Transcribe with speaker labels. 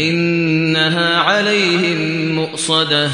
Speaker 1: إِنَّهَا عَلَيْهِم مُّؤْصَدَةٌ.